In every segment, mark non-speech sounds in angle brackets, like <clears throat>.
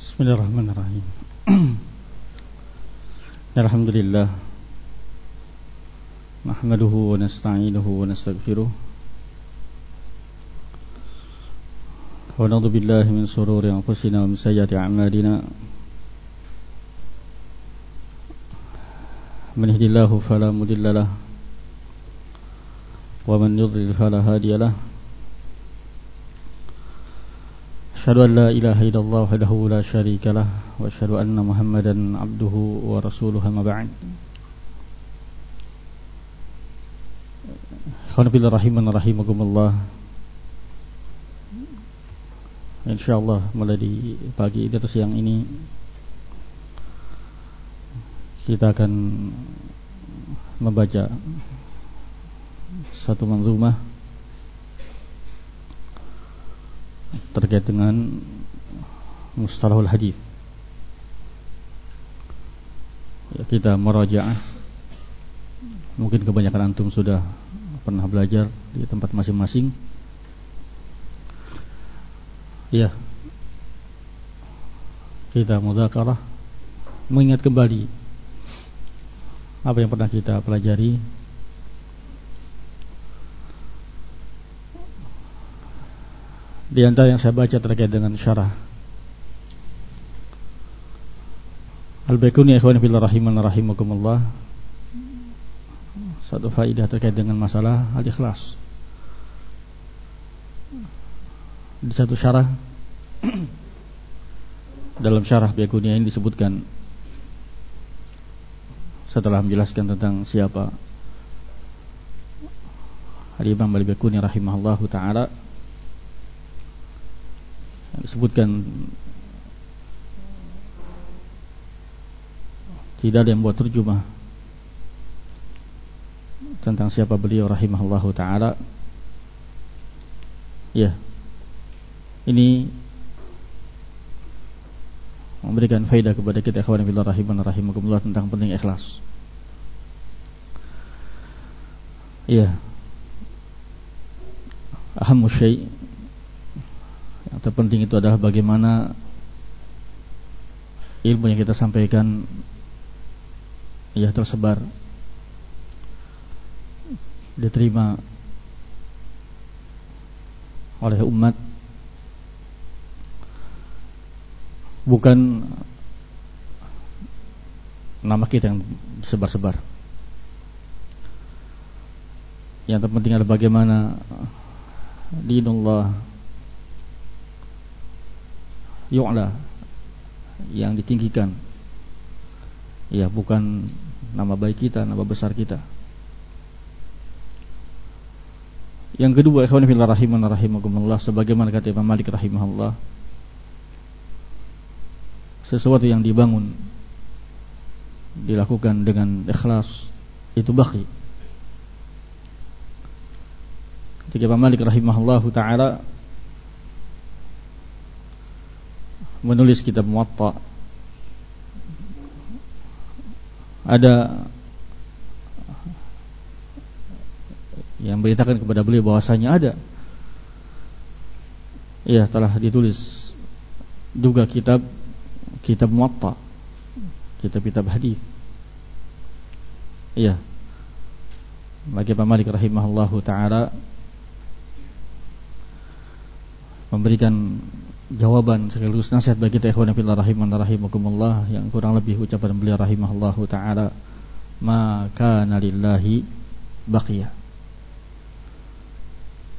Bismillahirrahmanirrahim Alhamdulillah Nahmaduhu wa nasta'inuhu wa nasta'gfiruh Wa nadu billahi min sururi anfusina wa min sayyati a'malina Man ihdillahu fala mudillalah Wa man yudlil fala hadiyalah أشهد أن لا إله إلا الله وحده لا شريك له وأشهد أن محمدا عبده ورسوله ما بعد. rahiman rahimakumullah InsyaAllah mulai di pagi ini atau siang ini Kita akan membaca Satu manzumah. Terkait dengan mustalahul hadis. Ya, kita merajaah. Mungkin kebanyakan antum sudah pernah belajar di tempat masing-masing. Ya. Kita mudzakarah mengingat kembali apa yang pernah kita pelajari Di antara yang saya baca terkait dengan syarah. Al-Baikuni ikhwan fillah rahiman rahimakumullah. Satu faidah terkait dengan masalah al-ikhlas. Di satu syarah <clears throat> Dalam syarah Baikuni ini disebutkan Setelah menjelaskan tentang siapa Al-Imam Al-Baikuni rahimahullahu ta'ala disebutkan tidak ada yang buat terjemah tentang siapa beliau rahimahullahu taala. Ya. Ini memberikan faedah kepada kita ikhwan fillah rahiman rahimakumullah tentang penting ikhlas. Ya. Ahamu syai' Yang terpenting itu adalah bagaimana ilmu yang kita sampaikan ya tersebar diterima oleh umat. Bukan nama kita yang sebar-sebar. Yang terpenting adalah bagaimana dinullah yu'la yang ditinggikan. Ya bukan nama baik kita nama besar kita. Yang kedua ikhwan fillah rahiman rahimakumullah sebagaimana kata Imam Malik rahimahullah sesuatu yang dibangun dilakukan dengan ikhlas itu baki ketika Imam Malik rahimahullah taala menulis kitab Muwatta. Ada yang beritakan kepada beliau bahwasanya ada. Ya telah ditulis. Juga kitab kitab Muwatta. Kitab-kitab hadis. Iya. Bagi Pak Malik rahimahullahu taala memberikan jawaban sekaligus nasihat bagi kita ikhwan fillah rahiman rahimakumullah yang kurang lebih ucapan beliau rahimahullahu taala maka nalillahi baqiya.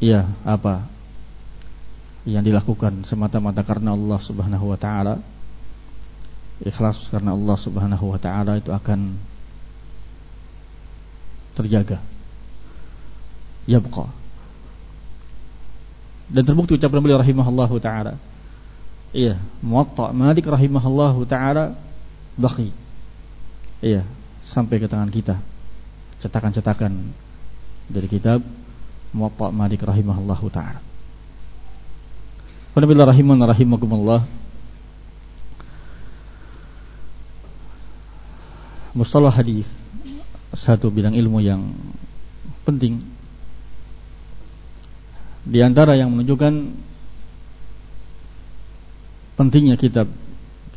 Iya apa yang dilakukan semata-mata karena Allah Subhanahu wa taala? Ikhlas karena Allah Subhanahu wa taala itu akan terjaga. Yabqa dan terbukti ucapan beliau rahimahullahu taala Iya, Muwatta Malik rahimahullahu taala baqi. Iya, sampai ke tangan kita. Cetakan-cetakan dari kitab Muwatta Malik rahimahullahu taala. Qanabillah rahiman rahimakumullah. Mustalah hadis satu bidang ilmu yang penting di antara yang menunjukkan pentingnya kitab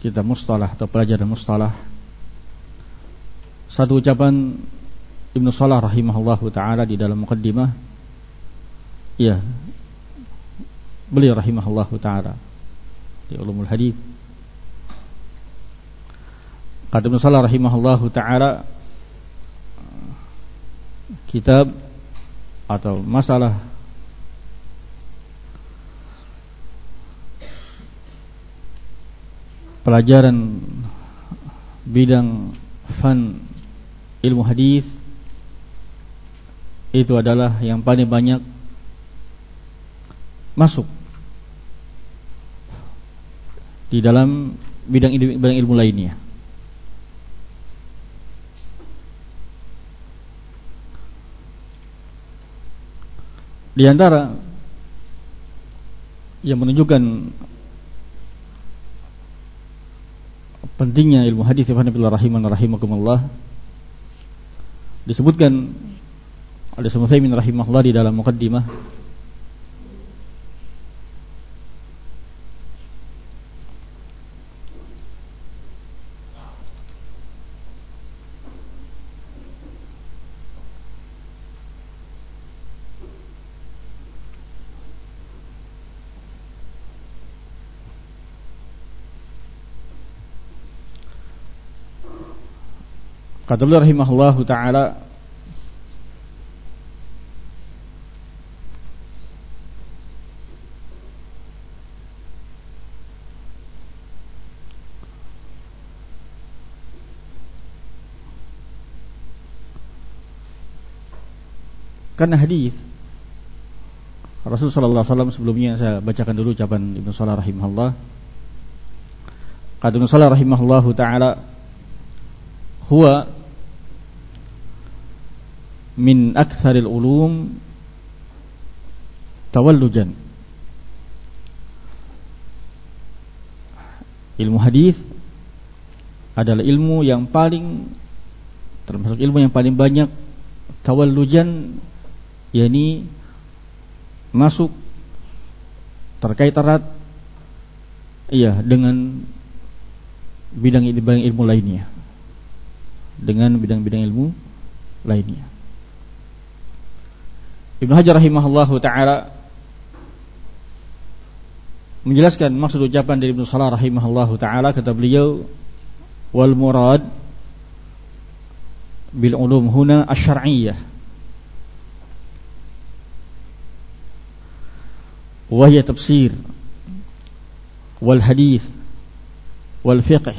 kita mustalah atau pelajaran mustalah satu ucapan Ibnu Salah rahimahullahu taala di dalam mukaddimah ya beliau rahimahullahu taala di ulumul hadis kata Ibnu Salah rahimahullahu taala kitab atau masalah pelajaran bidang fan ilmu hadis itu adalah yang paling banyak masuk di dalam bidang bidang ilmu lainnya. Di antara yang menunjukkan pentingnya ilmu hadis Ibnu rahiman rahimakumullah. Disebutkan oleh Sumaimin rahimahullah di dalam mukaddimah Kata beliau rahimahullahu taala Karena hadis Rasul sallallahu alaihi wasallam sebelumnya saya bacakan dulu ucapan Ibnu Salah rahimahullah. Kata Ibnu Salah rahimahullahu taala huwa min aktsaril ulum tawallujan. Ilmu hadis adalah ilmu yang paling termasuk ilmu yang paling banyak tawallujan yakni masuk terkait erat iya dengan bidang bidang ilmu lainnya dengan bidang-bidang ilmu lainnya. Ibnu Hajar rahimahullahu taala menjelaskan maksud ucapan dari Ibnu Salah rahimahullahu taala. Kata beliau wal murad bil ulum huna asy-syar'iyyah wa tafsir wal hadith wal fiqh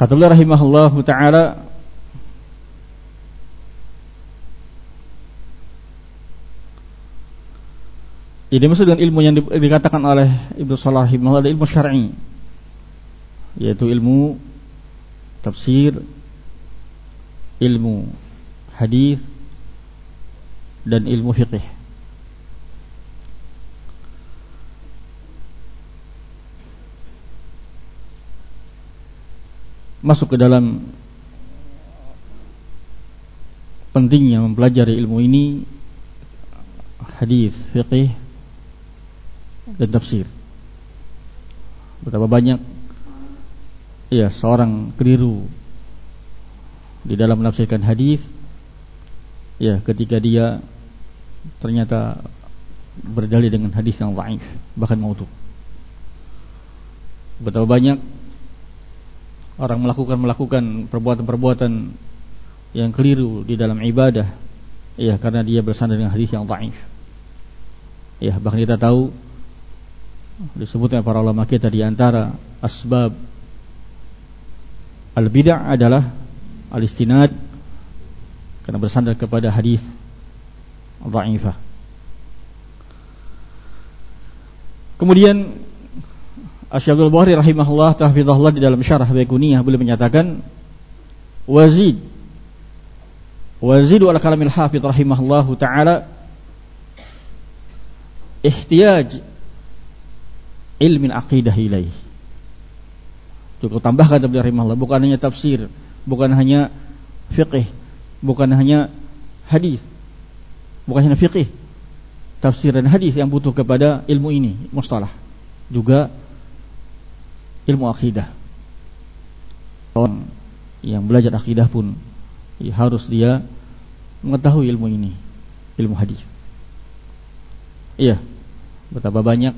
Kata beliau rahimahullah taala Ini maksud dengan ilmu yang dikatakan oleh Ibnu Salah rahimahullah ilmu syar'i yaitu ilmu tafsir, ilmu hadis dan ilmu fiqih. Masuk ke dalam pentingnya mempelajari ilmu ini hadis, fiqih dan tafsir. Betapa banyak ya seorang keliru di dalam menafsirkan hadis ya ketika dia ternyata berdalil dengan hadis yang dhaif bahkan maudhu. Betapa banyak orang melakukan melakukan perbuatan-perbuatan yang keliru di dalam ibadah ya karena dia bersandar dengan hadis yang dhaif. Ya bahkan kita tahu disebutnya para ulama kita di antara asbab al bidah adalah al istinad karena bersandar kepada hadis dhaifah. Kemudian Asyabdul Bukhari rahimahullah tahfidhahullah di dalam syarah Baikuniyah beliau menyatakan wazid wazidu ala kalamil hafidh rahimahullah taala ihtiyaj ilmin aqidah ilaih cukup tambahkan beliau rahimahullah bukan hanya tafsir bukan hanya fiqih bukan hanya hadis bukan hanya fikih, tafsir dan hadis yang butuh kepada ilmu ini, mustalah. Juga ilmu akidah. Orang yang belajar akidah pun ya, harus dia mengetahui ilmu ini, ilmu hadis. Iya, betapa banyak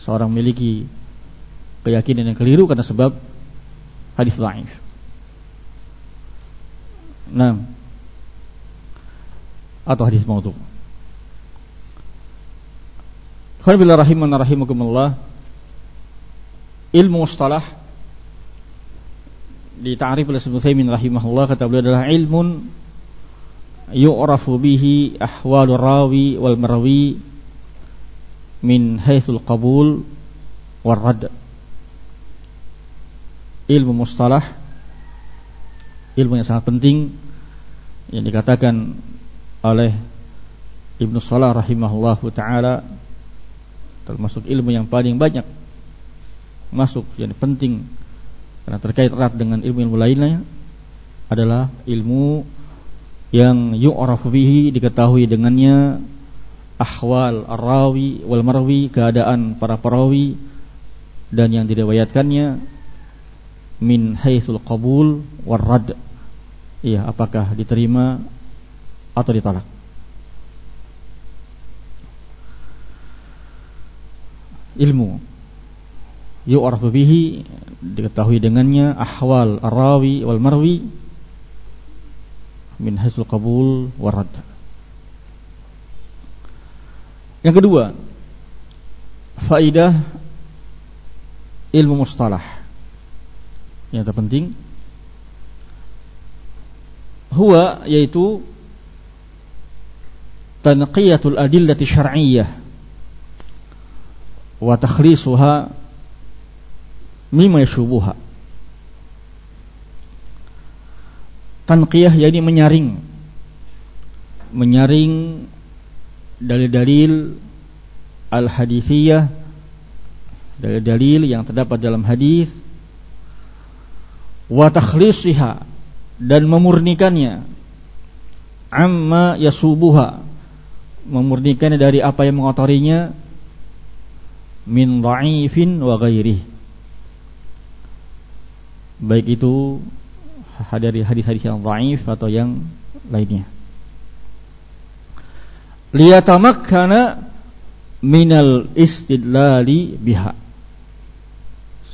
seorang memiliki keyakinan yang keliru karena sebab hadis dhaif. Nah, atau hadis maudhu. Rahiman rahimakumullah. Ilmu mustalah ditarif oleh Ibnu Taimin rahimahullah. Kata beliau adalah ilmun yu'rafu bihi ahwalur rawi wal marwi min haitsul qabul war rad. Ilmu mustalah ilmu yang sangat penting yang dikatakan oleh Ibnu Salah rahimahullah taala termasuk ilmu yang paling banyak masuk yang penting. Karena terkait erat dengan ilmu-ilmu lainnya adalah ilmu yang yu'rafu bihi diketahui dengannya ahwal rawi wal marwi keadaan para perawi dan yang diriwayatkannya min haitsul qabul war rad. Iya, apakah diterima atau ditolak? Ilmu yu'rafu bihi diketahui dengannya ahwal arawi wal marwi min hasul qabul warad. Yang kedua, faidah ilmu mustalah. Yang terpenting huwa yaitu tanqiyatul adillati syar'iyyah wa takhlisuha mimma yashubuha tanqiyah yakni menyaring. Menyaring dalil-dalil al-hadithiyah dalil-dalil yang terdapat dalam hadis wa takhlisiha dan memurnikannya. Amma yasubuha memurnikannya dari apa yang mengotorinya min dha'ifin wa ghairi baik itu dari hadis-hadis yang dhaif atau yang lainnya. Liyatamakkana minal istidlali biha.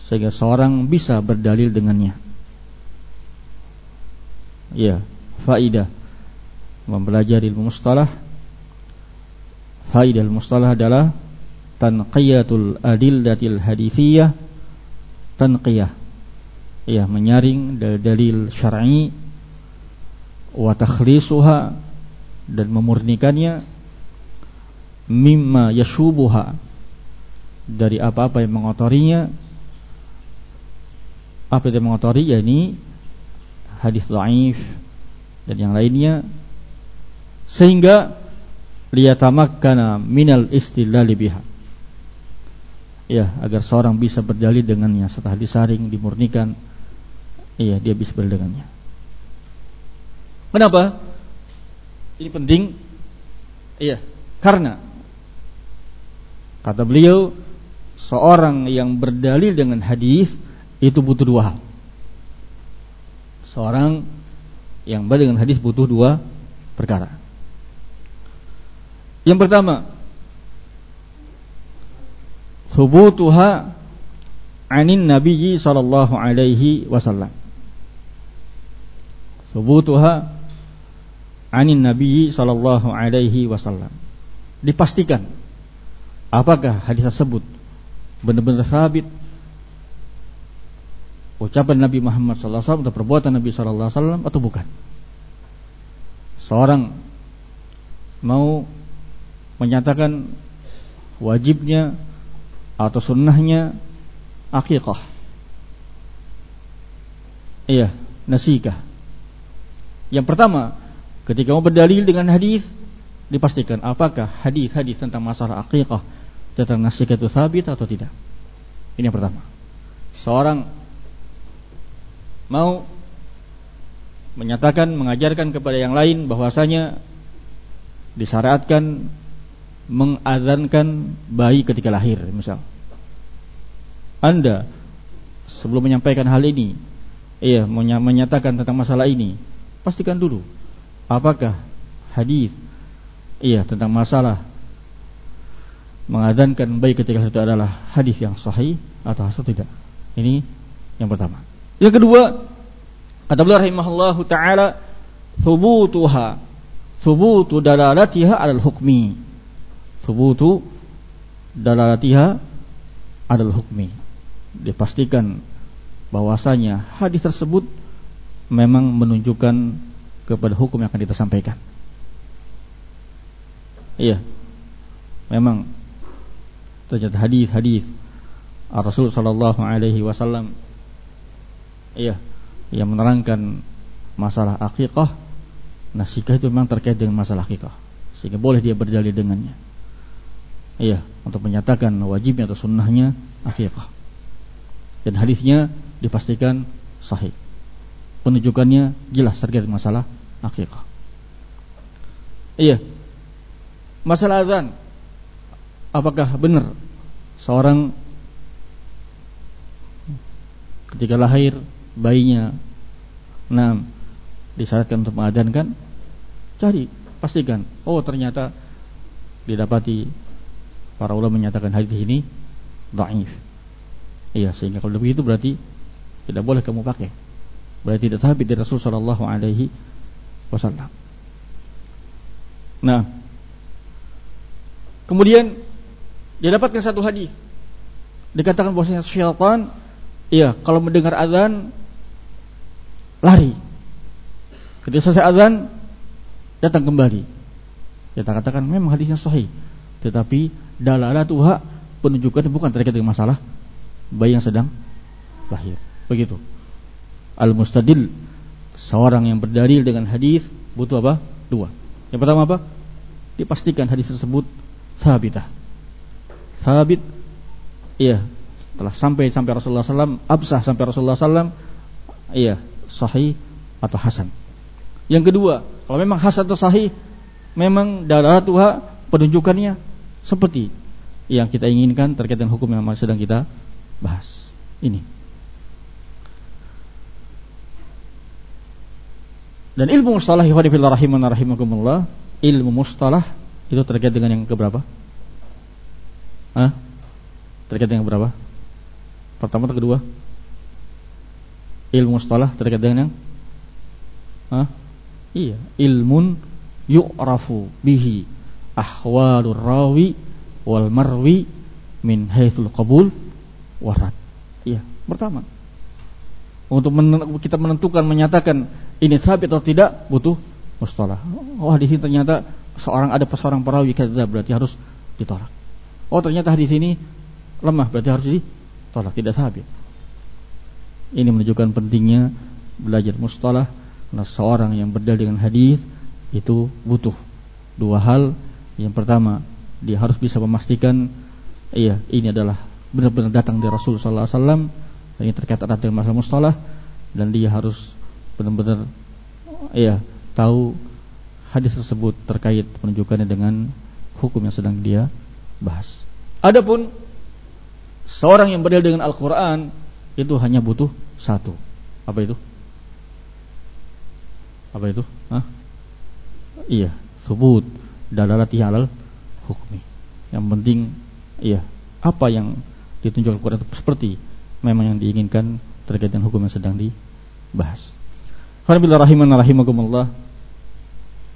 Sehingga seorang bisa berdalil dengannya. Ya faidah. Mempelajari ilmu mustalah. Faidah mustalah adalah tanqiyatul adillatil hadithiyah tanqiyah ya menyaring dalil syar'i wa takhlisuha dan memurnikannya mimma yashubuha dari apa-apa yang mengotorinya. Apa yang mengotori? Yakni hadis dhaif dan yang lainnya. Sehingga liyatamakkana minal istilal biha. Ya agar seorang bisa berdalil dengannya. Setelah disaring dimurnikan iya dia berdalil dengannya kenapa ini penting iya karena kata beliau seorang yang berdalil dengan hadis itu butuh dua hal seorang yang berdalil dengan hadis butuh dua perkara. Yang pertama, subutuha anin nabiyyi sallallahu alaihi wasallam. Subutuha anin nabiyyi sallallahu alaihi wasallam. Dipastikan apakah hadis tersebut benar-benar sabit ucapan Nabi Muhammad SAW atau perbuatan Nabi SAW atau bukan. Seorang mau menyatakan wajibnya atau sunnahnya akikah. Iya, nasikah. Yang pertama, ketika mau berdalil dengan hadis, dipastikan apakah hadis-hadis tentang masalah akikah tentang nasikah itu sabit atau tidak. Ini yang pertama. Seorang mau menyatakan mengajarkan kepada yang lain bahwasanya disyariatkan mengadzankan bayi ketika lahir misal Anda sebelum menyampaikan hal ini iya menyatakan tentang masalah ini pastikan dulu. Apakah hadis iya tentang masalah mengadankan bayi ketika itu adalah hadis yang sahih atau hasil tidak? Ini yang pertama. Yang kedua kata beliau rahimahullahu taala thubutuha thubutu dalalatiha alal hukmi. Thubutu dalalatiha alal hukmi. Dipastikan bahwasanya hadis tersebut memang menunjukkan kepada hukum yang akan kita sampaikan. Iya. Memang ternyata hadis-hadis Rasul sallallahu alaihi wasallam iya yang menerangkan masalah akikah nasikah itu memang terkait dengan masalah akikah sehingga boleh dia berdalil dengannya. Iya untuk menyatakan wajibnya atau sunnahnya akikah dan hadisnya dipastikan sahih penunjukannya jelas terkait masalah akikah iya. Masalah azan. Apakah benar seorang ketika lahir bayinya nah disyaratkan untuk mengadankan? Cari pastikan. Oh ternyata didapati para ulama menyatakan hadis ini dhaif iya sehingga kalau begitu berarti tidak boleh kamu pakai berarti tidak sabit dari Rasul sallallahu alaihi wasallam nah kemudian dia dapatkan satu hadis dikatakan bahwasanya syaitan iya kalau mendengar azan lari. Ketika selesai azan datang kembali. Kita katakan memang hadisnya sahih, tetapi dalalatuha penunjukan bukan terkait dengan masalah bayi yang sedang lahir. Begitu. Al-mustadil seorang yang berdalil dengan hadis butuh apa? Dua. Yang pertama apa? Dipastikan hadis tersebut sabitah. Sabit iya, telah sampai sampai Rasulullah SAW, absah sampai Rasulullah SAW, iya, sahih atau hasan. Yang kedua, kalau memang hasan atau sahih, memang tuha penunjukannya seperti yang kita inginkan terkait dengan hukum yang sedang kita bahas. Ini. Dan ilmu mustalah ikhwanifillah rahimakumullah, ilmu mustalah itu terkait dengan yang keberapa? Hah? Terkait dengan yang berapa? Pertama atau kedua? ilmu mustalah terkait dengan yang Hah? Iya, ilmun yu'rafu bihi ahwalur rawi wal marwi min haitsul qabul warad. Iya, pertama. Untuk kita menentukan menyatakan ini sabit atau tidak butuh mustalah. Oh, di sini ternyata seorang ada seorang perawi kata berarti harus ditolak. Oh, ternyata di sini lemah berarti harus ditolak, tidak sabit. Ini menunjukkan pentingnya belajar mustalah Nah seorang yang berdalil dengan hadis itu butuh dua hal. Yang pertama, dia harus bisa memastikan iya, ini adalah benar-benar datang dari Rasul sallallahu alaihi wasallam ini terkait erat dengan masalah mustalah dan dia harus benar-benar iya, tahu hadis tersebut terkait menunjukkannya dengan hukum yang sedang dia bahas. Adapun seorang yang berdalil dengan Al-Qur'an itu hanya butuh satu. Apa itu? Apa itu? Hah? Iya, subut dalalati halal hukmi. Yang penting iya, apa yang ditunjukkan Quran itu seperti memang yang diinginkan terkait dengan hukum yang sedang dibahas. Rahiman rahimakumullah.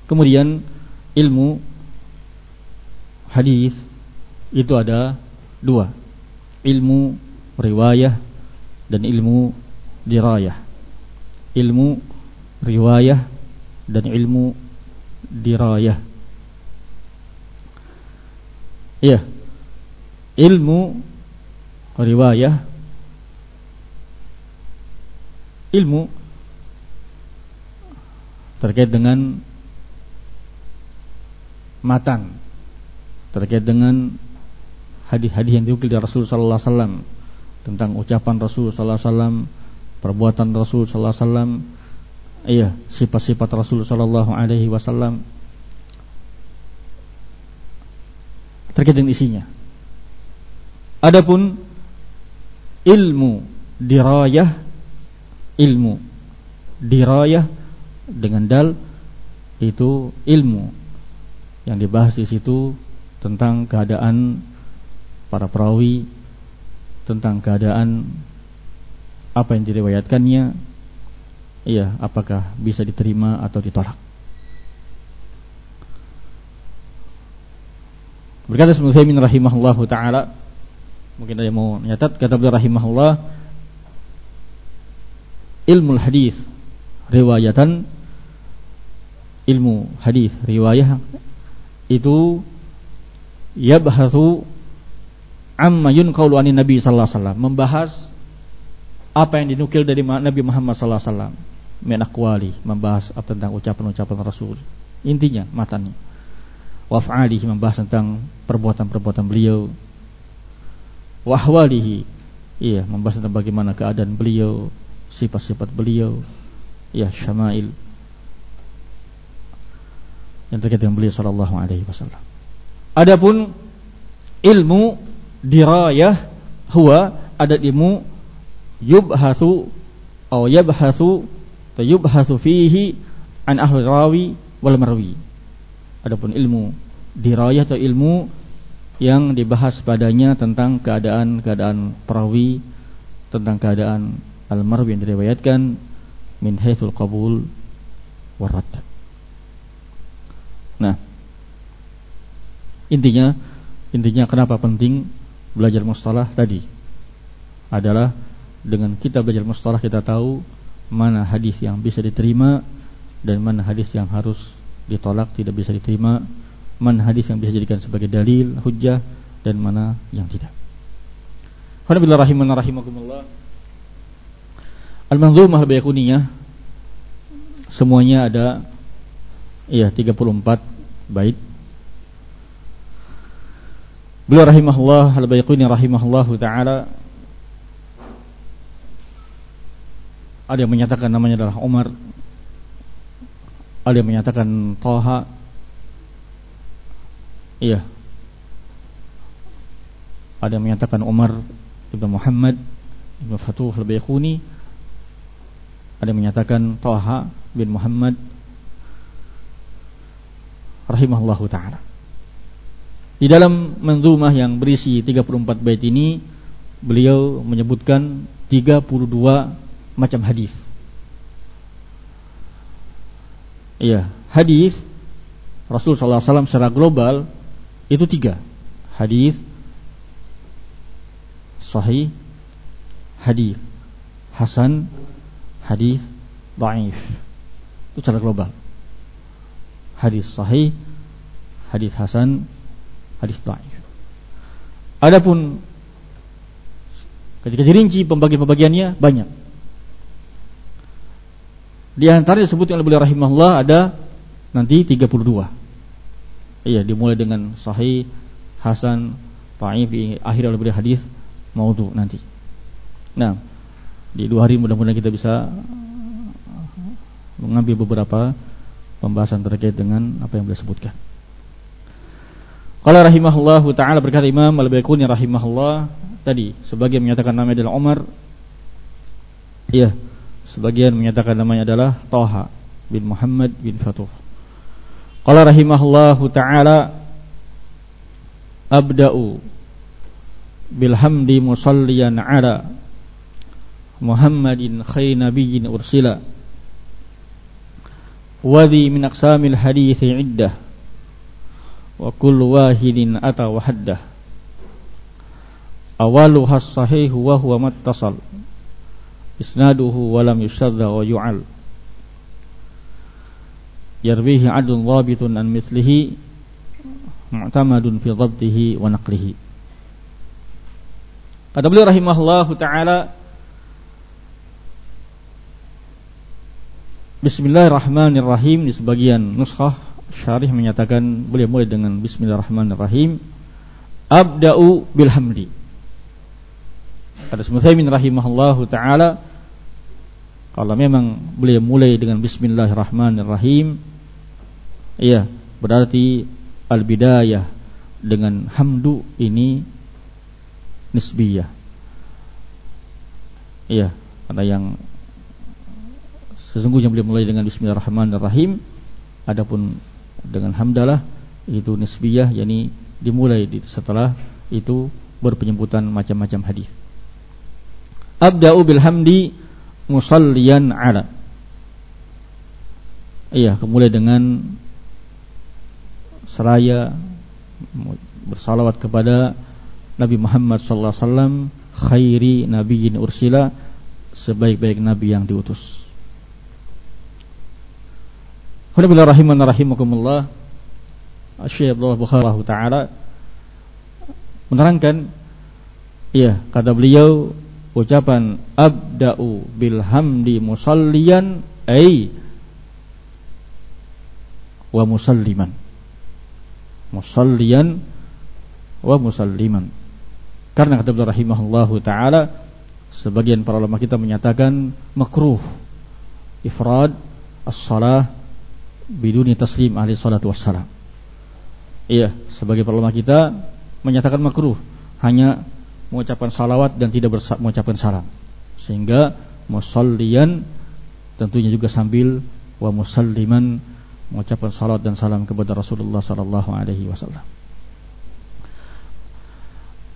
Kemudian ilmu hadis itu ada dua. Ilmu riwayah dan ilmu dirayah. Ilmu riwayah dan ilmu dirayah. Iya. Ilmu riwayah ilmu terkait dengan matan terkait dengan hadis-hadis yang diukil dari Rasul sallallahu alaihi wasallam tentang ucapan Rasul sallallahu alaihi wasallam, perbuatan Rasul sallallahu alaihi wasallam, iya, sifat-sifat Rasul sallallahu alaihi wasallam. terkait dengan isinya. Adapun ilmu dirayah ilmu dirayah dengan dal itu ilmu. Yang dibahas di situ tentang keadaan para perawi tentang keadaan apa yang diriwayatkannya. Iya apakah bisa diterima atau ditolak. Berkata Ibnu rahimahullahu taala mungkin yang mau nyatat kata beliau rahimahullah ilmu hadis riwayatan ilmu hadis riwayah itu yabhathu amma yunqalu anin nabi sallallahu alaihi wasallam membahas apa yang dinukil dari Nabi Muhammad sallallahu alaihi wasallam. Min aqwali membahas tentang ucapan-ucapan Rasul. Intinya matanya. Waf'alihi membahas tentang perbuatan-perbuatan beliau. Wahwalihi iya membahas tentang bagaimana keadaan beliau sifat-sifat beliau. Ya syama'il yang terkait dengan beliau sallallahu alaihi wasallam adapun ilmu dirayah huwa ada ilmu yubhathu atau yabhathu atau yubhathu fihi an ahli rawi wal marwi adapun ilmu dirayah atau ilmu yang dibahas padanya tentang keadaan-keadaan perawi tentang keadaan al-marwi yang diriwayatkan min haitsul qabul warad. Nah, intinya intinya kenapa penting belajar mustalah tadi adalah dengan kita belajar mustalah kita tahu mana hadis yang bisa diterima dan mana hadis yang harus ditolak tidak bisa diterima, mana hadis yang bisa dijadikan sebagai dalil, hujjah dan mana yang tidak. Alhamdulillah rahiman rahimakumullah. Al-Manzumah Al-Bayakuniyah semuanya ada iya 34 bait. Beliau rahimahullah Al-Bayquni rahimahullah taala. Ada yang menyatakan namanya adalah Umar. Ada yang menyatakan Toha iya. Ada yang menyatakan Umar Ibn Muhammad Ibn Fatuh Al-Bayquni. Ada yang menyatakan Toha bin Muhammad. Rahimahullahu taala. Di dalam manzumah yang berisi 34 bait ini beliau menyebutkan 32 macam hadis. Iya, hadis Rasul wasallam secara global itu tiga. Hadis sahih, hadis hasan, hadis dhaif. Itu secara global. Hadis sahih, hadis hasan, hadis dhaif. Adapun ketika dirinci pembagian-pembagiannya banyak. Di antara disebut oleh beliau rahimahullah ada nanti 32. Iya, dimulai dengan sahih, hasan, dhaif, akhir oleh beliau hadis maudhu nanti. Nah, di dua hari mudah-mudahan kita bisa mengambil beberapa pembahasan terkait dengan apa yang beliau sebutkan. Qala rahimahullahu taala berkata Imam Al-Baiquni rahimahullah tadi sebagian menyatakan namanya adalah Umar. Iya, sebagian menyatakan namanya adalah Toha bin Muhammad bin Fatuh. Qala rahimahullahu taala abda'u bilhamdi musalliyan ala Muhammadin khair nabiyyin ursila Wadhi min aqsamil hadithi iddah Wa kullu wahidin ata wa haddah Awaluha sahihu wa huwa mattasal Isnaduhu wa lam yushadda wa yu'al Yarbihi adun dhabitun an mithlihi Mu'tamadun fi dhabtihi wa naqlihi Kata beliau rahimahullahu ta'ala Bismillahirrahmanirrahim di sebagian nuskhah syarih menyatakan boleh mulai dengan Bismillahirrahmanirrahim. Abda'u bilhamdi. Kata Muthaimin rahimahullahu taala kalau memang boleh mulai dengan Bismillahirrahmanirrahim, iya berarti al-bidayah dengan hamdu ini nisbiyah. Iya, karena yang sesungguhnya beliau mulai dengan bismillahirrahmanirrahim adapun dengan hamdalah itu nisbiyah yakni dimulai setelah itu berpenyebutan macam-macam hadis. Abda'u bil hamdi musalliyan ala. Iya, kemudian dengan seraya bersalawat kepada Nabi Muhammad sallallahu alaihi wasallam khairi nabiyyin ursila sebaik-baik nabi yang diutus. Alhamdulillah rahiman rahimakumullah. Syekh Abdullah Bukhari taala menerangkan iya kata beliau ucapan abda'u bil hamdi musalliyan ay wa musalliman musalliyan wa musalliman karena kata beliau rahimahullahu taala sebagian para ulama kita menyatakan makruh ifrad as-salah biduni taslim ahli salatu wassalam iya sebagai ulama kita menyatakan makruh hanya mengucapkan salawat dan tidak mengucapkan salam. Sehingga musallian tentunya juga sambil wa musalliman mengucapkan salawat dan salam kepada Rasulullah sallallahu alaihi wasallam.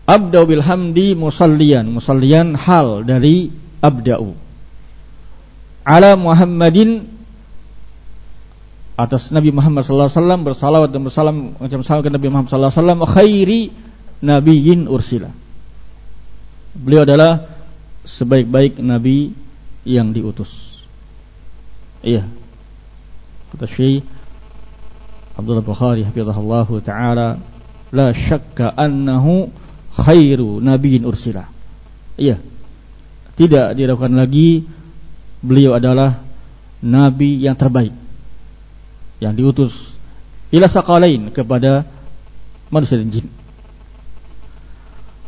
Abda'u bil hamdi musallian, musallian hal dari abda'u. Ala Muhammadin atas Nabi Muhammad sallallahu alaihi wasallam bersalawat dan bersalam mengucapkan salam kepada Nabi Muhammad sallallahu alaihi wasallam khairi nabiyyin ursila. Beliau adalah sebaik-baik nabi yang diutus. Iya. Kata Syekh Abdullah Bukhari hafizahullahu taala, la syakka annahu khairu nabiyyin ursila. Iya. Tidak diragukan lagi beliau adalah nabi yang terbaik yang diutus ila saqalain kepada manusia dan jin.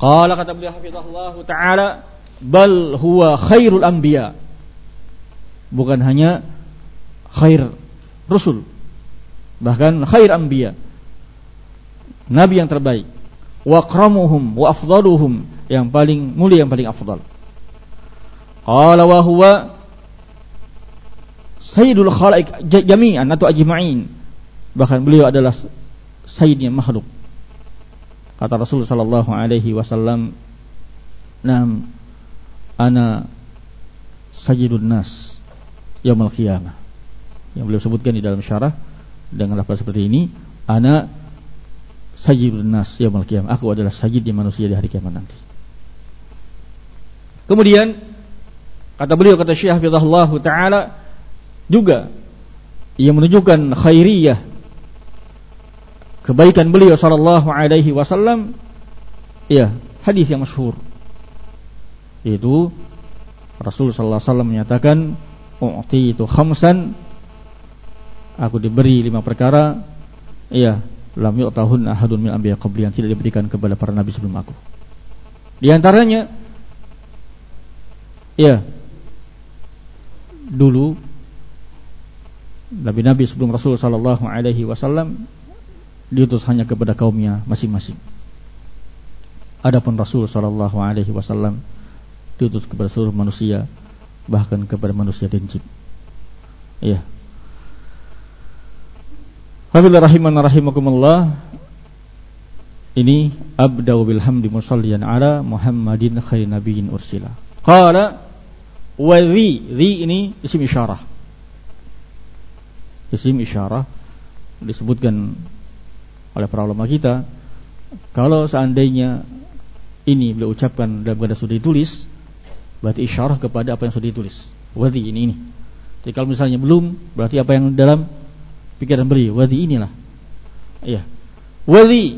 Qala kata beliau hafizahullah taala bal huwa khairul anbiya. Bukan hanya khair rasul bahkan khair anbiya. Nabi yang terbaik. Wa akramuhum wa afdaluhum yang paling mulia yang paling afdal. Qala wa huwa sayyidul khalaik jami'an atau ajma'in. Bahkan beliau adalah sayyidnya makhluk Kata Rasul sallallahu alaihi wasallam, "Nam ana sajidun nas yaumul qiyamah." Yang beliau sebutkan di dalam syarah dengan lafaz seperti ini, "Ana sajidun nas yaumul qiyamah." Aku adalah di manusia di hari kiamat nanti. Kemudian kata beliau kata Syekh Hafizahullah taala juga yang menunjukkan khairiyah kebaikan beliau sallallahu alaihi wasallam. Ya hadis yang masyhur. Itu Rasul sallallahu alaihi wasallam menyatakan u'ti itu khamsan. Aku diberi lima perkara. Ya lam yu'tahun ahadun min anbiya qabli yang tidak diberikan kepada para nabi sebelum aku. Di antaranya ya dulu nabi-nabi sebelum Rasul sallallahu alaihi wasallam diutus hanya kepada kaumnya masing-masing. Adapun Rasul sallallahu alaihi wasallam diutus kepada seluruh manusia, bahkan kepada manusia dan jin. Iya. Wabillahi rahiman rahimakumullah. Ini abda'u bil hamdi musalliyan ala Muhammadin khair nabiyyin ursila. Qala wa dhi, dhi ini isim isyarah. Isim isyarah disebutkan oleh para ulama kita kalau seandainya ini beliau ucapkan dalam keadaan sudah ditulis berarti isyarah kepada apa yang sudah ditulis. Wadi ini ini. Jadi kalau misalnya belum berarti apa yang dalam pikiran beliau? Wadi inilah. Iya. Wadi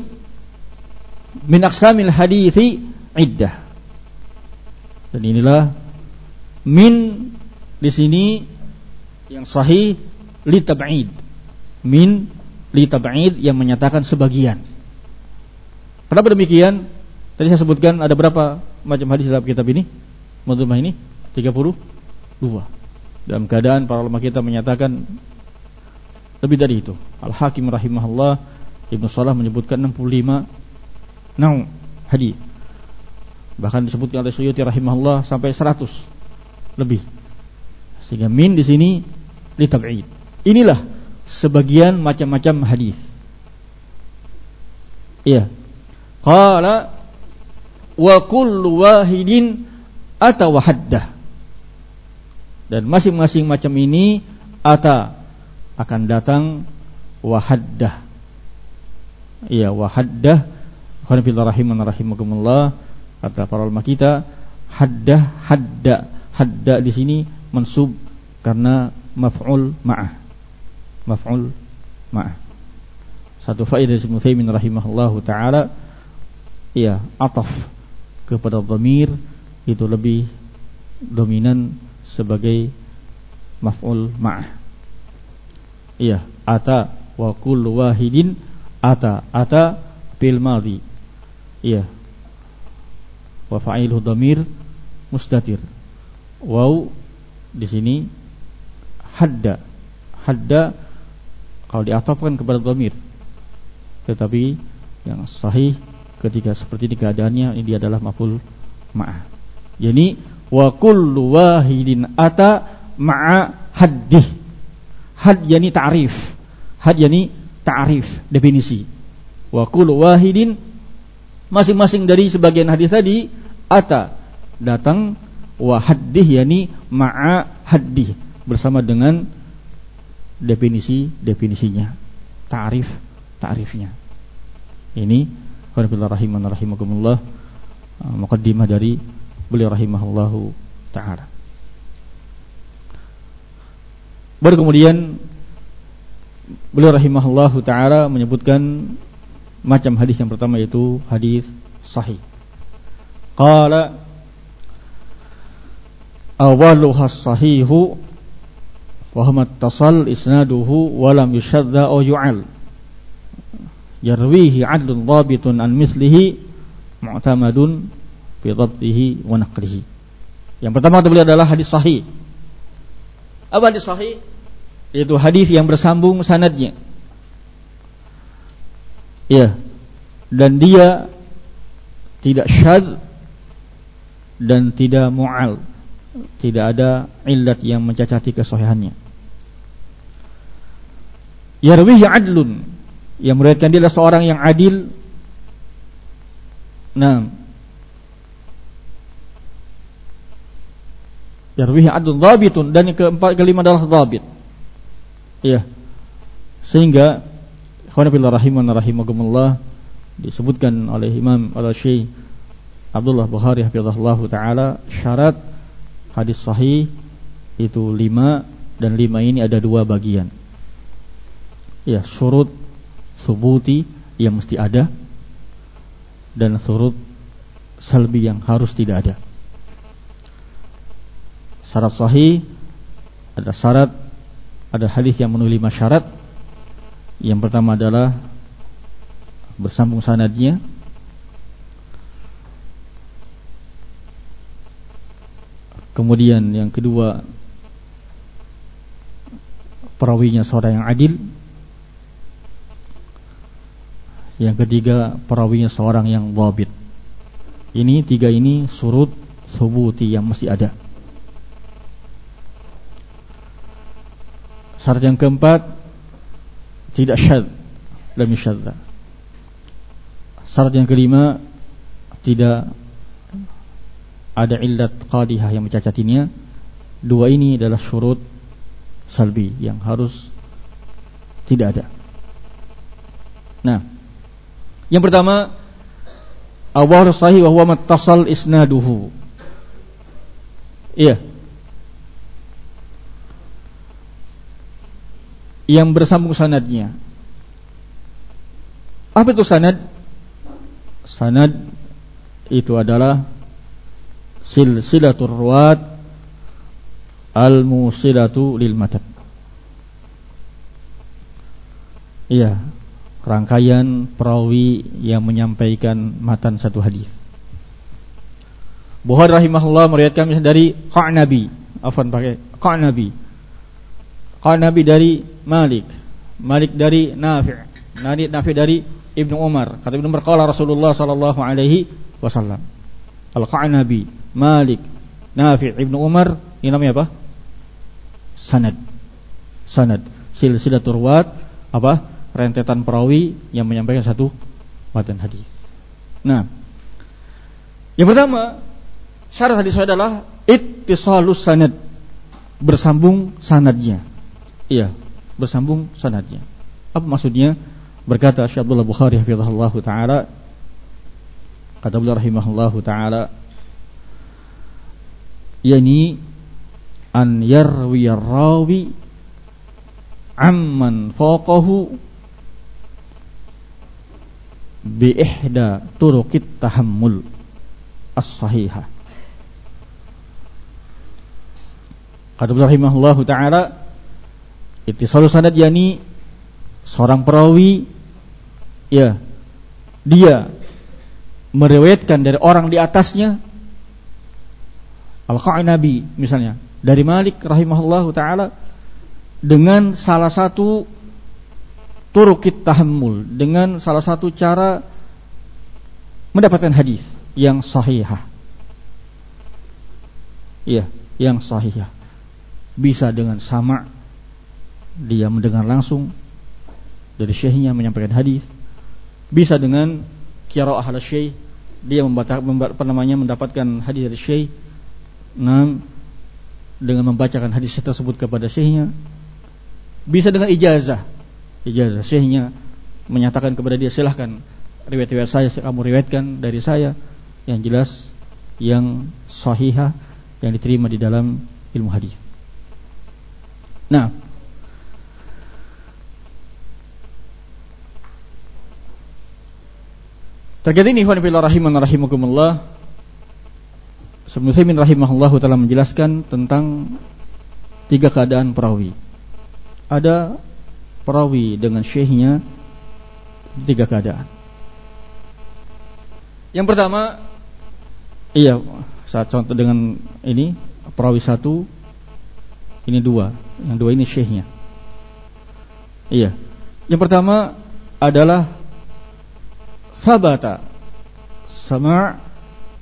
min aqsamil hadithi iddah. Dan inilah min di sini yang sahih li tab'id min li tab'id yang menyatakan sebagian. Kenapa demikian? Tadi saya sebutkan ada berapa macam hadis dalam kitab ini? Madzumah ini 32. Dalam keadaan para ulama kita menyatakan lebih dari itu. Al-Hakim rahimahullah Ibnu Salah menyebutkan 65 nau hadis. Bahkan disebutkan oleh Suyuti rahimahullah sampai 100 lebih. Sehingga min di sini litab'id. Inilah sebagian macam-macam hadis. Iya. Qala wa kullu wahidin atau haddah. Dan masing-masing macam ini ata akan datang wahaddah. Iya, wahaddah. Khonifillah rahiman rahimakumullah kata para ulama kita haddah hadda hadda di sini mensub karena maf'ul ma'ah maf'ul ma'ah. Satu faedah Ibnu Taimin rahimahullahu taala ya ataf kepada dhamir itu lebih dominan sebagai maf'ul ma'ah. Iya ata wa kullu wahidin ata ata fil madhi iya wa fa'iluhu dhamir mustatir. Waw di sini hadda hadda kalau diatofkan kepada dhamir tetapi yang sahih ketika seperti ini keadaannya ini adalah maful ma'ah. Jadi wa kullu wahidin ata ma'a haddih. Had yani ta'rif. Had yani ta'rif, definisi. Wa kullu wahidin masing-masing dari sebagian hadis tadi ata datang wa haddih yani ma'a haddih bersama dengan definisi-definisinya. Ta'rif ta'rifnya. Ini Alhamdulillah rahiman rahimakumullah uh, mukaddimah dari beliau rahimahullahu taala. Baru kemudian beliau rahimahullahu taala menyebutkan macam hadis yang pertama yaitu hadis sahih. Qala awaluha sahihu huwa tasal isnaduhu wa lam yushadda aw yu'al yarwihi adlun dhabitun an mislihi mu'tamadun fi dhabtihi wa naqlihi. Yang pertama kata beliau adalah hadis sahih. Apa hadis sahih? Yaitu hadis yang bersambung sanadnya. Ya. Dan dia tidak syad dan tidak mu'al. Tidak ada illat yang mencacati kesahihannya. Yarwihi adlun yang meriwayatkan dia adalah seorang yang adil. Nah, Yarwihi adun dhabitun dan yang keempat kelima adalah dhabit. Iya. Sehingga khawanabillah rahiman rahimakumullah disebutkan oleh Imam Al-Syekh Abdullah Bukhari hafizahullah taala syarat hadis sahih itu lima dan lima ini ada dua bagian. Ya, surut subuti yang mesti ada dan surut salbi yang harus tidak ada. Syarat sahih ada syarat ada hadis yang memenuhi lima syarat. Yang pertama adalah bersambung sanadnya. Kemudian yang kedua perawinya seorang yang adil Yang ketiga perawinya seorang yang wabit Ini tiga ini surut subuti yang mesti ada. Syarat yang keempat Tidak syad Lam syadda Syarat yang kelima Tidak Ada illat qadihah yang mencacatinya. Dua ini adalah syurut Salbi yang harus Tidak ada. Nah yang pertama, awal sahih wa huwa mattasal isnaduhu. Iya. Yang bersambung sanadnya. Apa itu sanad? Sanad itu adalah silsilatul ruwat al-musilatu lil matan. Iya, rangkaian perawi yang menyampaikan matan satu hadis. Bukhari rahimahullah meriwayatkan dari Qa'nabi, afan pakai Qa'nabi. Qa'nabi dari Malik, Malik dari Nafi', Nafi Nafi dari Ibnu Umar. Kata Ibnu Umar qala Rasulullah sallallahu alaihi wasallam. Al-Qanabi, Malik, Nafi, Ibnu Umar, ini namanya apa? Sanad. Sanad. Silsilatul ruwat apa? Rentetan perawi yang menyampaikan satu matan hadis. Nah, yang pertama syarat hadis adalah ittisalus sanad. Bersambung sanadnya. Iya, bersambung sanadnya. Apa maksudnya? Berkata Syekh Abdullah Bukhari hafizahullah taala kata beliau rahimahullah taala yani an yarwi rawi amman faqahu bi ihda turuqit tahammul as-sahihah Kata rahimahullah taala ittisalu sanad yani seorang perawi ya dia meriwayatkan dari orang di atasnya Al-Qa'nabi misalnya dari Malik rahimahullahu taala dengan salah satu turukit tahammul dengan salah satu cara mendapatkan hadis yang sahihah. Iya, yang sahihah. Bisa dengan sama. Dia mendengar langsung dari syekhnya menyampaikan hadis. Bisa dengan qiraah ahli syekh. Dia membaca, apa namanya mendapatkan hadis dari syekh. Nah, dengan membacakan hadis tersebut kepada syekhnya. Bisa dengan ijazah ijazah syekhnya menyatakan kepada dia silahkan riwayat-riwayat saya kamu riwayatkan dari saya yang jelas yang sahihah yang diterima di dalam ilmu hadis. Nah, Terkait ini ikhwan fillah rahiman rahimakumullah Muslimin rahimahullahu telah menjelaskan tentang tiga keadaan perawi. Ada perawi dengan syekhnya tiga keadaan. Yang pertama, iya, saat contoh dengan ini perawi satu, ini dua, yang dua ini syekhnya. Iya, yang pertama adalah Fabata sama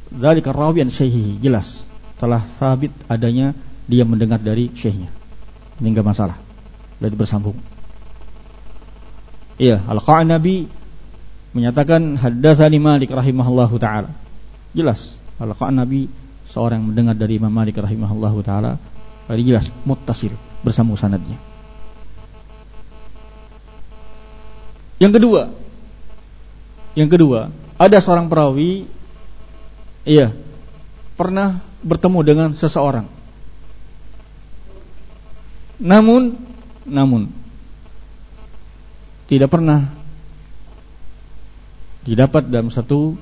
dari rawi an syekhihi jelas telah sabit adanya dia mendengar dari syekhnya. Ini enggak masalah. Berarti bersambung. Iya, Al-Qanabi menyatakan haddatsani Malik rahimahullahu taala. Jelas, Al-Qanabi seorang yang mendengar dari Imam Malik rahimahullahu taala. Tadi jelas muttasil bersambung sanadnya. Yang kedua, yang kedua, ada seorang perawi iya, pernah bertemu dengan seseorang. Namun namun tidak pernah didapat dalam satu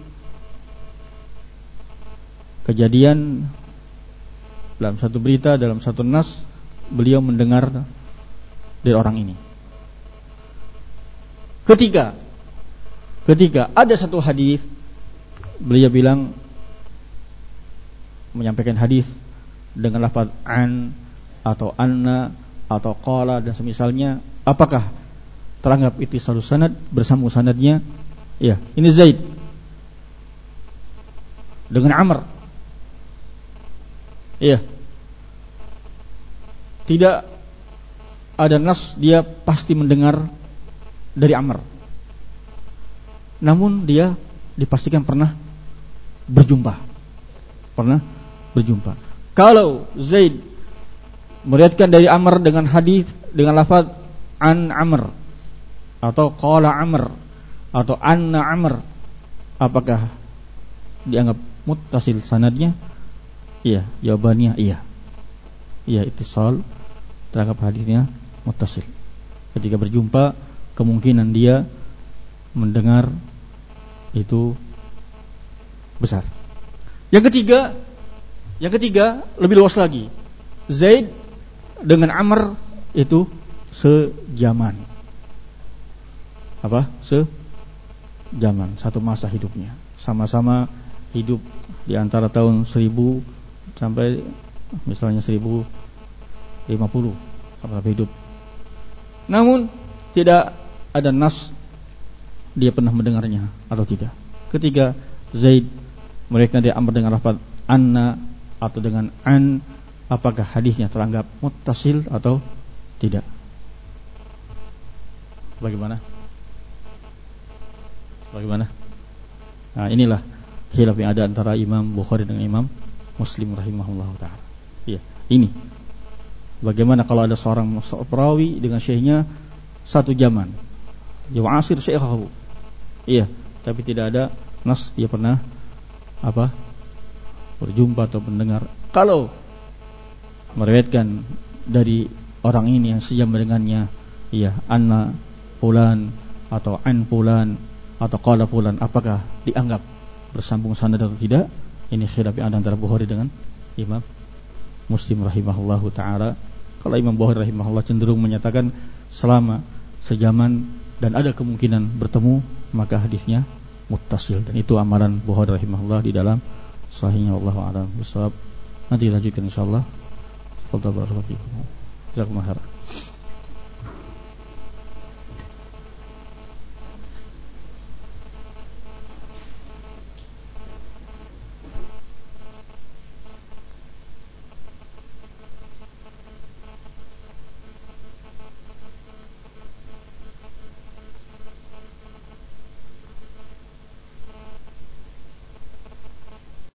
kejadian dalam satu berita dalam satu nas beliau mendengar dari orang ini. Ketiga, Ketika ada satu hadis beliau bilang menyampaikan hadis dengan lafaz an atau anna atau qala dan semisalnya apakah teranggap itu satu sanad bersama sanadnya. Ya ini Zaid. Dengan Amr. Ya. Tidak ada nas dia pasti mendengar dari Amr. Namun dia dipastikan pernah berjumpa. Pernah berjumpa. Kalau Zaid meriatkan dari Amr dengan hadis dengan lafaz an Amr atau qala Amr atau anna Amr apakah dianggap muttasil sanadnya? Iya, jawabannya iya. Iya, ittisal terangkap hadisnya muttasil. Ketika berjumpa kemungkinan dia mendengar itu besar. Yang ketiga, yang ketiga lebih luas lagi. Zaid dengan Amr itu sejaman. Apa? Sejaman, satu masa hidupnya. Sama-sama hidup di antara tahun 1000 sampai misalnya 1050 sampai hidup. Namun tidak ada nas dia pernah mendengarnya atau tidak. Ketiga, Zaid mereka dia mendengar lafaz anna atau dengan an apakah hadisnya teranggap muttasil atau tidak. Bagaimana? Bagaimana? Nah, inilah khilaf yang ada antara Imam Bukhari dengan Imam Muslim rahimahullah taala. Iya, ini. Bagaimana kalau ada seorang perawi dengan syekhnya satu zaman. Ya asir syekhahu. Iya, tapi tidak ada nas dia pernah apa? berjumpa atau mendengar. Kalau meriwayatkan dari orang ini yang sejam dengannya, iya, anna fulan atau an fulan atau qala fulan apakah dianggap bersambung sanad atau tidak? Ini khilaf yang ada antara Bukhari dengan Imam Muslim rahimahullahu taala. Kalau Imam Bukhari rahimahullah cenderung menyatakan selama sejaman dan ada kemungkinan bertemu maka hadisnya muttasil. Dan itu amalan Bukhari rahimahullah di dalam sahihnya. Allah a'lam nanti lanjutkan insyaallah. Fadhal barakallahu fikum. Jazakumullah khairan.